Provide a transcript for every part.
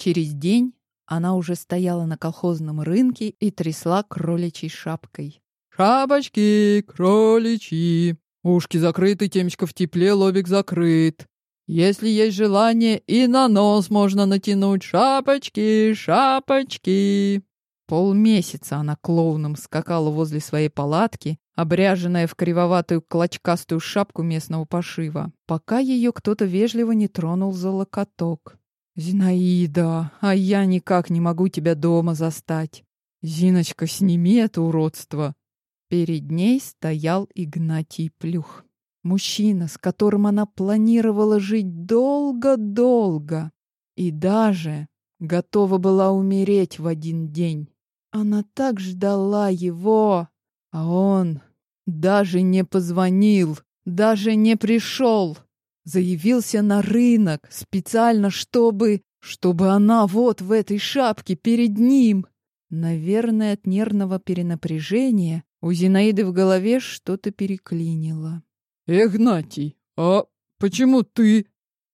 Через день она уже стояла на колхозном рынке и трясла кроличьей шапкой. «Шапочки, кроличьи, ушки закрыты, темечко в тепле, лобик закрыт. Если есть желание, и на нос можно натянуть шапочки, шапочки». Полмесяца она клоуном скакала возле своей палатки, обряженная в кривоватую клочкастую шапку местного пошива, пока ее кто-то вежливо не тронул за локоток. «Зинаида, а я никак не могу тебя дома застать. Зиночка, сними это уродство!» Перед ней стоял Игнатий Плюх. Мужчина, с которым она планировала жить долго-долго и даже готова была умереть в один день. Она так ждала его, а он даже не позвонил, даже не пришел. Заявился на рынок специально, чтобы... чтобы она вот в этой шапке перед ним. Наверное, от нервного перенапряжения у Зинаиды в голове что-то переклинило. «Игнатий, а почему ты?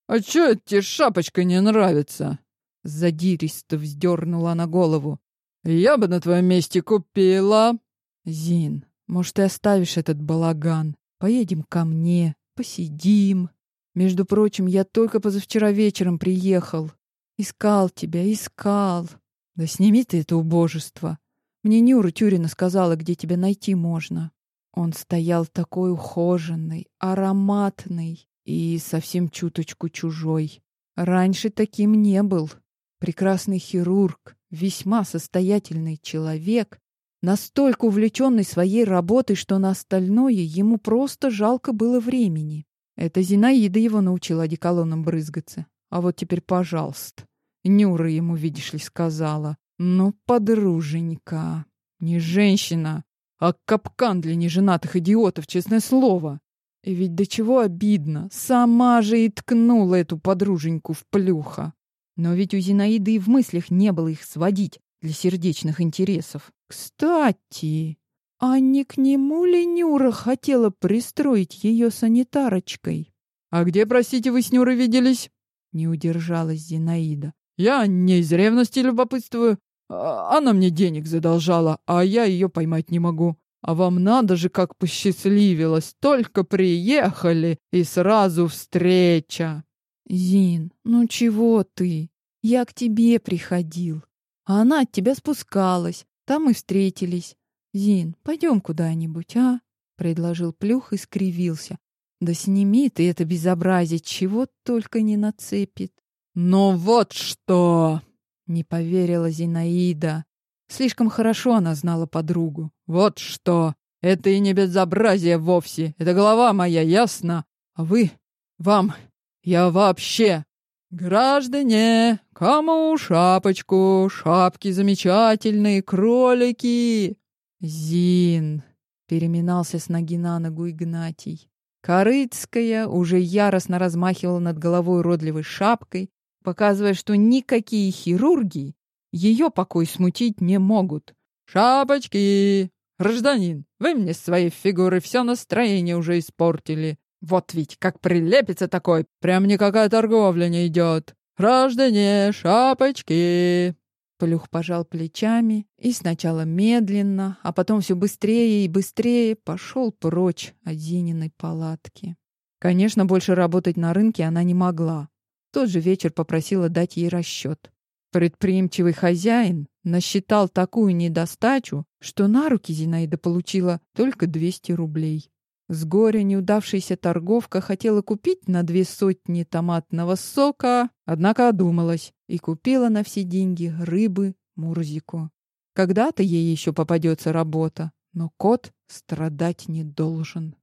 А чё тебе шапочка не нравится?» Задиристо вздернула на голову. Я бы на твоем месте купила. Зин, может, ты оставишь этот балаган? Поедем ко мне, посидим. Между прочим, я только позавчера вечером приехал. Искал тебя, искал. Да сними ты это убожество. Мне Нюра Тюрина сказала, где тебя найти можно. Он стоял такой ухоженный, ароматный и совсем чуточку чужой. Раньше таким не был. Прекрасный хирург, весьма состоятельный человек, настолько увлеченный своей работой, что на остальное ему просто жалко было времени. Это Зинаида его научила одеколоном брызгаться. А вот теперь, пожалуйста. Нюра ему, видишь ли, сказала. Ну, подруженька, не женщина, а капкан для неженатых идиотов, честное слово. И ведь до чего обидно, сама же и ткнула эту подруженьку в плюха. Но ведь у Зинаиды и в мыслях не было их сводить для сердечных интересов. Кстати, а не к нему ли Нюра хотела пристроить ее санитарочкой? «А где, простите, вы с Нюрой виделись?» Не удержалась Зинаида. «Я не из ревности любопытствую. А, она мне денег задолжала, а я ее поймать не могу. А вам надо же, как посчастливилось. Только приехали, и сразу встреча. «Зин, ну чего ты? Я к тебе приходил. А она от тебя спускалась. Там мы встретились. Зин, пойдем куда-нибудь, а?» Предложил Плюх и скривился. «Да сними ты это безобразие, чего только не нацепит». «Ну вот что!» — не поверила Зинаида. Слишком хорошо она знала подругу. «Вот что! Это и не безобразие вовсе. Это голова моя, ясно? А вы... Вам я вообще... Граждане, кому шапочку? Шапки замечательные, кролики!» «Зин!» — переминался с ноги на ногу Игнатий. Корыцкая уже яростно размахивала над головой уродливой шапкой, показывая, что никакие хирурги ее покой смутить не могут. «Шапочки! Гражданин, вы мне своей фигурой все настроение уже испортили. Вот ведь как прилепится такой, прям никакая торговля не идет. Граждане, шапочки!» Плюх пожал плечами и сначала медленно, а потом все быстрее и быстрее пошел прочь от Зининой палатки. Конечно, больше работать на рынке она не могла. Тот же вечер попросила дать ей расчет. Предприимчивый хозяин насчитал такую недостачу, что на руки Зинаида получила только 200 рублей. С горя неудавшаяся торговка хотела купить на две сотни томатного сока, однако одумалась и купила на все деньги рыбы Мурзику. Когда-то ей еще попадется работа, но кот страдать не должен.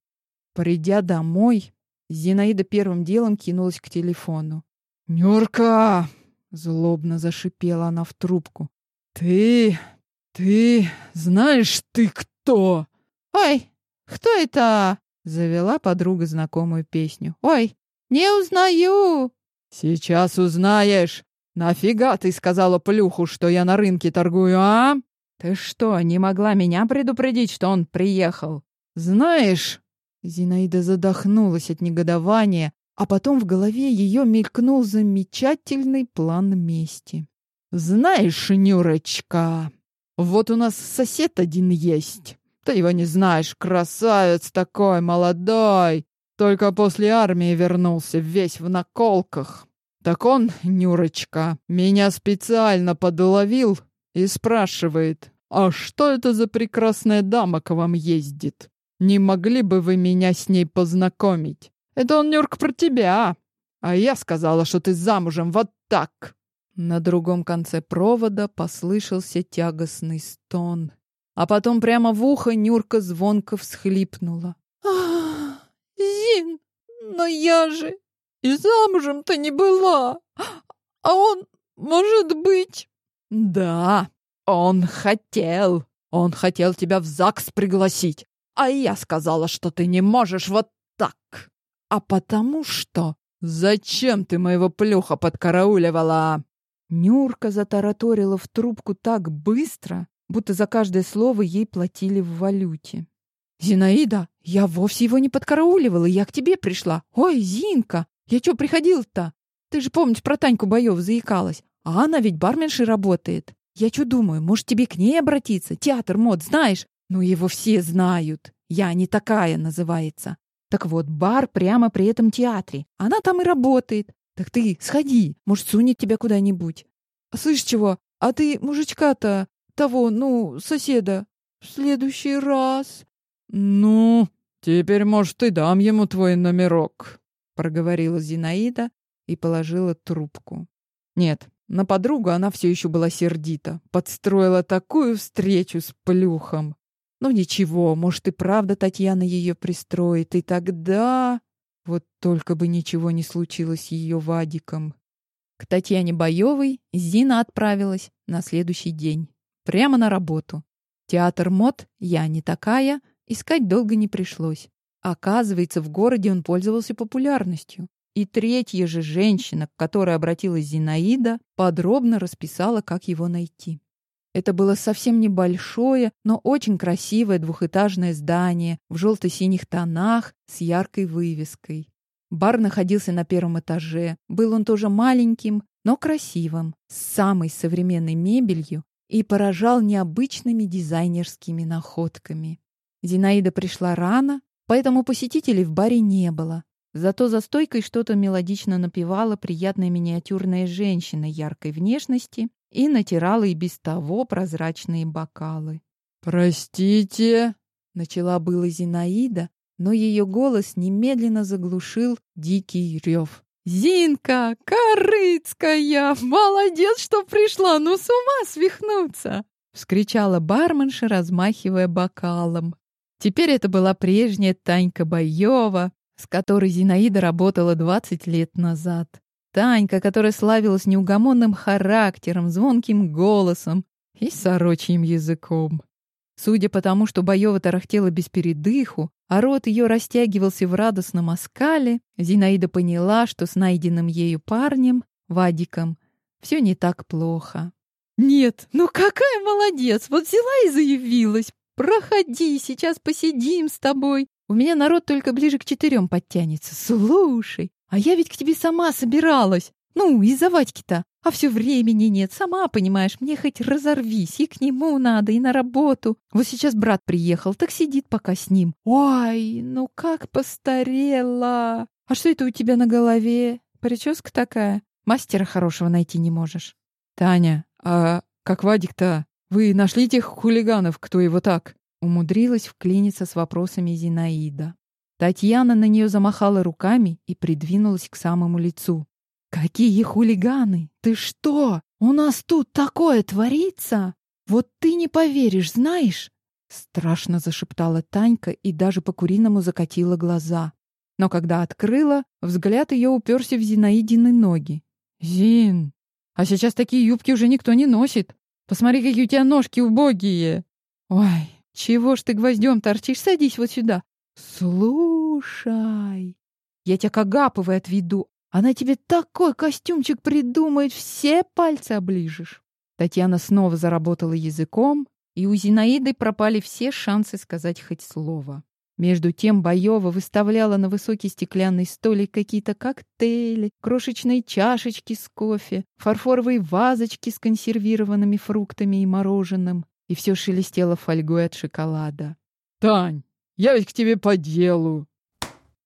Придя домой, Зинаида первым делом кинулась к телефону. «Нюрка!» — злобно зашипела она в трубку. «Ты... ты... знаешь ты кто?» «Ой, «Кто это?» — завела подруга знакомую песню. «Ой, не узнаю!» «Сейчас узнаешь! Нафига ты сказала Плюху, что я на рынке торгую, а?» «Ты что, не могла меня предупредить, что он приехал?» «Знаешь...» Зинаида задохнулась от негодования, а потом в голове ее мелькнул замечательный план мести. Знаешь, Нюрочка, вот у нас сосед один есть. Ты его не знаешь, красавец такой, молодой. Только после армии вернулся, весь в наколках. Так он, Нюрочка, меня специально подловил и спрашивает, а что это за прекрасная дама к вам ездит? Не могли бы вы меня с ней познакомить? Это он, Нюрк, про тебя. А я сказала, что ты замужем вот так. На другом конце провода послышался тягостный стон. А потом прямо в ухо Нюрка звонко всхлипнула. «Ах, Зин, но я же и замужем-то не была. А он, может быть...» «Да, он хотел. Он хотел тебя в ЗАГС пригласить. А я сказала, что ты не можешь вот так. А потому что... Зачем ты моего плюха подкарауливала?» Нюрка затараторила в трубку так быстро, будто за каждое слово ей платили в валюте. «Зинаида, я вовсе его не подкарауливала, я к тебе пришла. Ой, Зинка, я чё приходил-то? Ты же помнишь, про Таньку Боёв заикалась. А она ведь барменшей работает. Я чё думаю, может, тебе к ней обратиться? Театр мод, знаешь? Ну, его все знают. Я не такая называется. Так вот, бар прямо при этом театре. Она там и работает. Так ты сходи, может, сунет тебя куда-нибудь. Слышь, чего? А ты мужичка-то, того, ну, соседа, в следующий раз... Ну, теперь, может, и дам ему твой номерок, проговорила Зинаида и положила трубку. Нет, на подругу она все еще была сердита, подстроила такую встречу с плюхом. Ну ничего, может и правда Татьяна ее пристроит, и тогда... Вот только бы ничего не случилось с ее Вадиком. К Татьяне Боевой Зина отправилась на следующий день. Прямо на работу. Театр мод «Я не такая» искать долго не пришлось. Оказывается, в городе он пользовался популярностью. И третья же женщина, к которой обратилась Зинаида, подробно расписала, как его найти. Это было совсем небольшое, но очень красивое двухэтажное здание в желто-синих тонах с яркой вывеской. Бар находился на первом этаже. Был он тоже маленьким, но красивым, с самой современной мебелью и поражал необычными дизайнерскими находками. Зинаида пришла рано, поэтому посетителей в баре не было. Зато за стойкой что-то мелодично напевала приятная миниатюрная женщина яркой внешности и натирала и без того прозрачные бокалы. «Простите», — начала была Зинаида, но ее голос немедленно заглушил дикий рев. «Зинка, Корыцкая! Молодец, что пришла! Ну, с ума свихнуться!» — вскричала барменша, размахивая бокалом. Теперь это была прежняя Танька Боева, с которой Зинаида работала 20 лет назад. Танька, которая славилась неугомонным характером, звонким голосом и сорочьим языком. Судя по тому, что Боева тарахтела без передыху, а рот ее растягивался в радостном оскале, Зинаида поняла, что с найденным ею парнем, Вадиком, все не так плохо. «Нет, ну какая молодец! Вот взяла и заявилась! Проходи, сейчас посидим с тобой. У меня народ только ближе к четырем подтянется. Слушай, а я ведь к тебе сама собиралась. Ну, из-за Вадьки-то. А все времени нет. Сама понимаешь, мне хоть разорвись. И к нему надо, и на работу. Вот сейчас брат приехал, так сидит пока с ним. Ой, ну как постарела. А что это у тебя на голове? Прическа такая. Мастера хорошего найти не можешь. Таня, а как Вадик-то? Вы нашли тех хулиганов, кто его так? Умудрилась вклиниться с вопросами Зинаида. Татьяна на нее замахала руками и придвинулась к самому лицу. «Какие хулиганы! Ты что? У нас тут такое творится! Вот ты не поверишь, знаешь!» Страшно зашептала Танька и даже по-куриному закатила глаза. Но когда открыла, взгляд ее уперся в Зинаидины ноги. «Зин, а сейчас такие юбки уже никто не носит. Посмотри, какие у тебя ножки убогие!» «Ой, чего ж ты гвоздем торчишь? Садись вот сюда. «Слушай, я тебя к Агаповой отведу. Она тебе такой костюмчик придумает, все пальцы оближешь». Татьяна снова заработала языком, и у Зинаиды пропали все шансы сказать хоть слово. Между тем Боева выставляла на высокий стеклянный столик какие-то коктейли, крошечные чашечки с кофе, фарфоровые вазочки с консервированными фруктами и мороженым, и все шелестело фольгой от шоколада. «Тань, я ведь к тебе по делу!»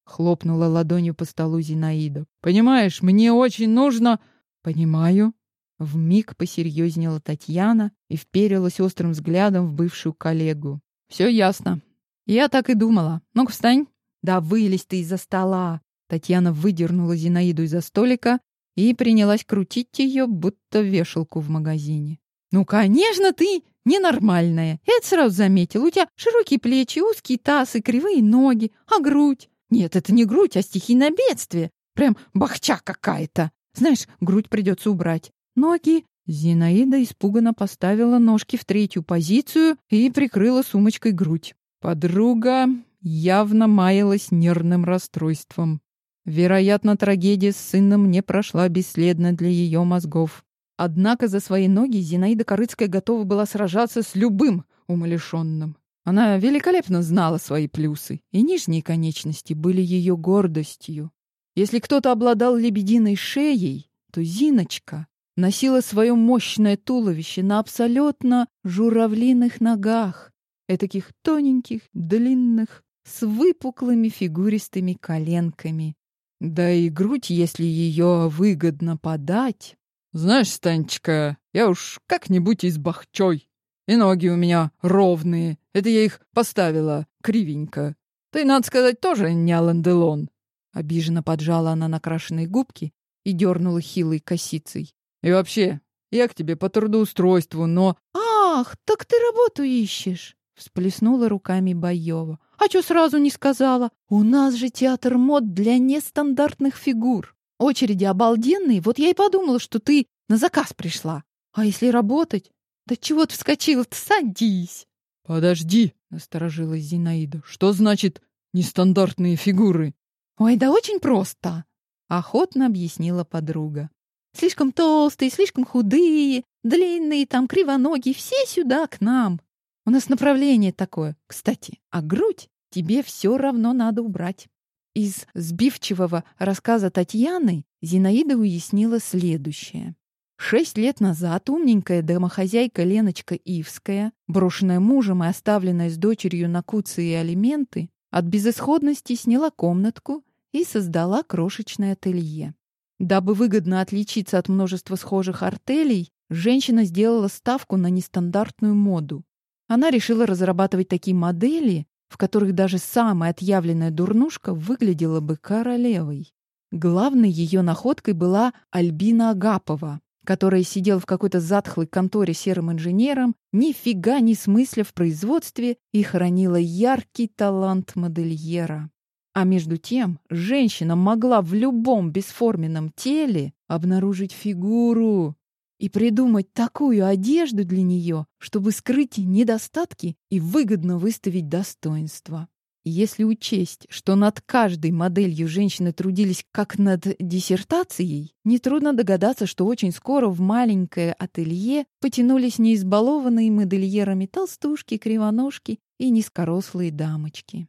Хлопнула ладонью по столу Зинаида. «Понимаешь, мне очень нужно...» «Понимаю». Вмиг посерьезнела Татьяна и вперилась острым взглядом в бывшую коллегу. «Все ясно. Я так и думала. Ну-ка, встань. Да вылезь ты из-за стола. Татьяна выдернула Зинаиду из-за столика и принялась крутить ее, будто вешалку в магазине. «Ну, конечно, ты ненормальная. Я это сразу заметил. У тебя широкие плечи, узкий таз и кривые ноги. А грудь? Нет, это не грудь, а стихийное бедствие. Прям бахча какая-то. Знаешь, грудь придется убрать. Ноги...» Зинаида испуганно поставила ножки в третью позицию и прикрыла сумочкой грудь. Подруга явно маялась нервным расстройством. Вероятно, трагедия с сыном не прошла бесследно для ее мозгов. Однако за свои ноги Зинаида Корыцкая готова была сражаться с любым умалишенным. Она великолепно знала свои плюсы, и нижние конечности были ее гордостью. Если кто-то обладал лебединой шеей, то Зиночка носила свое мощное туловище на абсолютно журавлиных ногах, этаких тоненьких, длинных, с выпуклыми фигуристыми коленками. Да и грудь, если ее выгодно подать. Знаешь, Станечка, я уж как-нибудь избахчой. И ноги у меня ровные. Это я их поставила кривенько. Ты, надо сказать, тоже не Алан Обиженно поджала она накрашенные губки и дернула хилой косицей. И вообще, я к тебе по трудоустройству, но... Ах, так ты работу ищешь. Всплеснула руками Боева. «А что сразу не сказала? У нас же театр мод для нестандартных фигур. Очереди обалденные, вот я и подумала, что ты на заказ пришла. А если работать? Да чего ты вскочила-то? Садись!» «Подожди!» — насторожилась Зинаида. «Что значит нестандартные фигуры?» «Ой, да очень просто!» — охотно объяснила подруга. «Слишком толстые, слишком худые, длинные, там кривоногие, все сюда, к нам. У нас направление такое. Кстати, а грудь тебе все равно надо убрать. Из сбивчивого рассказа Татьяны Зинаида уяснила следующее. Шесть лет назад умненькая домохозяйка Леночка Ивская, брошенная мужем и оставленная с дочерью на куцы и алименты, от безысходности сняла комнатку и создала крошечное ателье. Дабы выгодно отличиться от множества схожих артелей, женщина сделала ставку на нестандартную моду. Она решила разрабатывать такие модели, в которых даже самая отъявленная дурнушка выглядела бы королевой. Главной ее находкой была Альбина Агапова, которая сидела в какой-то затхлой конторе серым инженером, нифига не смысля в производстве и хранила яркий талант модельера. А между тем, женщина могла в любом бесформенном теле обнаружить фигуру, и придумать такую одежду для нее, чтобы скрыть недостатки и выгодно выставить достоинства. Если учесть, что над каждой моделью женщины трудились как над диссертацией, нетрудно догадаться, что очень скоро в маленькое ателье потянулись неизбалованные модельерами толстушки, кривоножки и низкорослые дамочки.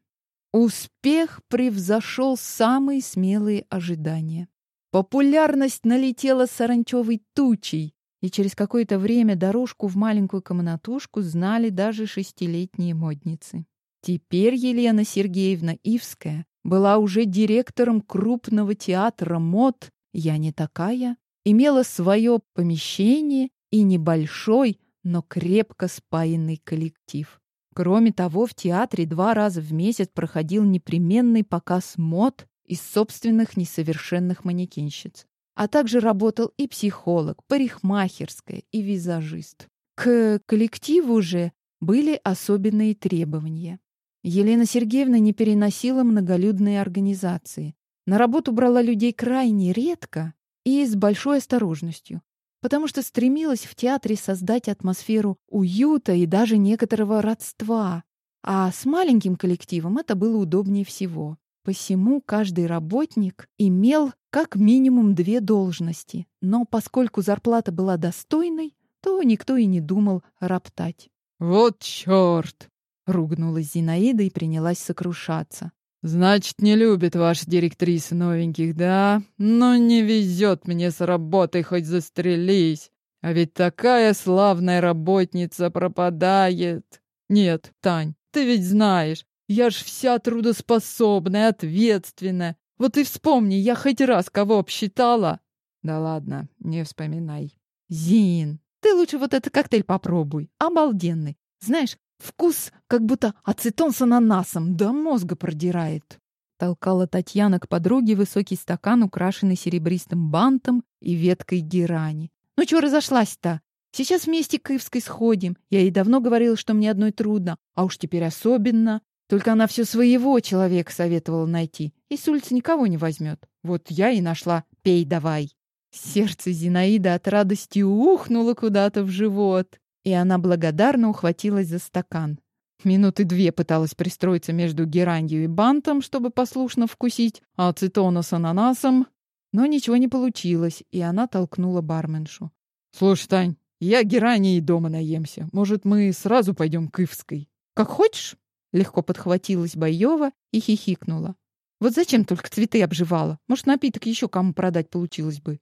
Успех превзошел самые смелые ожидания. Популярность налетела саранчевой тучей, и через какое-то время дорожку в маленькую комнатушку знали даже шестилетние модницы. Теперь Елена Сергеевна Ивская была уже директором крупного театра мод «Я не такая», имела свое помещение и небольшой, но крепко спаянный коллектив. Кроме того, в театре два раза в месяц проходил непременный показ мод из собственных несовершенных манекенщиц а также работал и психолог, парикмахерская и визажист. К коллективу же были особенные требования. Елена Сергеевна не переносила многолюдные организации. На работу брала людей крайне редко и с большой осторожностью, потому что стремилась в театре создать атмосферу уюта и даже некоторого родства. А с маленьким коллективом это было удобнее всего. Посему каждый работник имел как минимум две должности, но поскольку зарплата была достойной, то никто и не думал роптать. «Вот черт!» — ругнулась Зинаида и принялась сокрушаться. Значит, не любит ваша директриса новеньких, да? Но не везет мне с работой, хоть застрелись. А ведь такая славная работница пропадает. Нет, Тань, ты ведь знаешь, я ж вся трудоспособная, ответственная. Вот и вспомни, я хоть раз кого обсчитала. Да ладно, не вспоминай. Зин, ты лучше вот этот коктейль попробуй. Обалденный. Знаешь, вкус как будто ацетон с ананасом, до мозга продирает. Толкала Татьяна к подруге высокий стакан, украшенный серебристым бантом и веткой герани. «Ну чё разошлась-то? Сейчас вместе к Ивской сходим. Я ей давно говорила, что мне одной трудно, а уж теперь особенно. Только она все своего человека советовала найти, и с улицы никого не возьмет. Вот я и нашла «пей давай». Сердце Зинаиды от радости ухнуло куда-то в живот, и она благодарно ухватилась за стакан. Минуты две пыталась пристроиться между геранью и бантом, чтобы послушно вкусить ацетона с ананасом, но ничего не получилось, и она толкнула барменшу. «Слушай, Тань, я герани и дома наемся. Может, мы сразу пойдем к Ивской?» «Как хочешь?» — легко подхватилась Боева и хихикнула. «Вот зачем только цветы обживала? Может, напиток еще кому продать получилось бы?»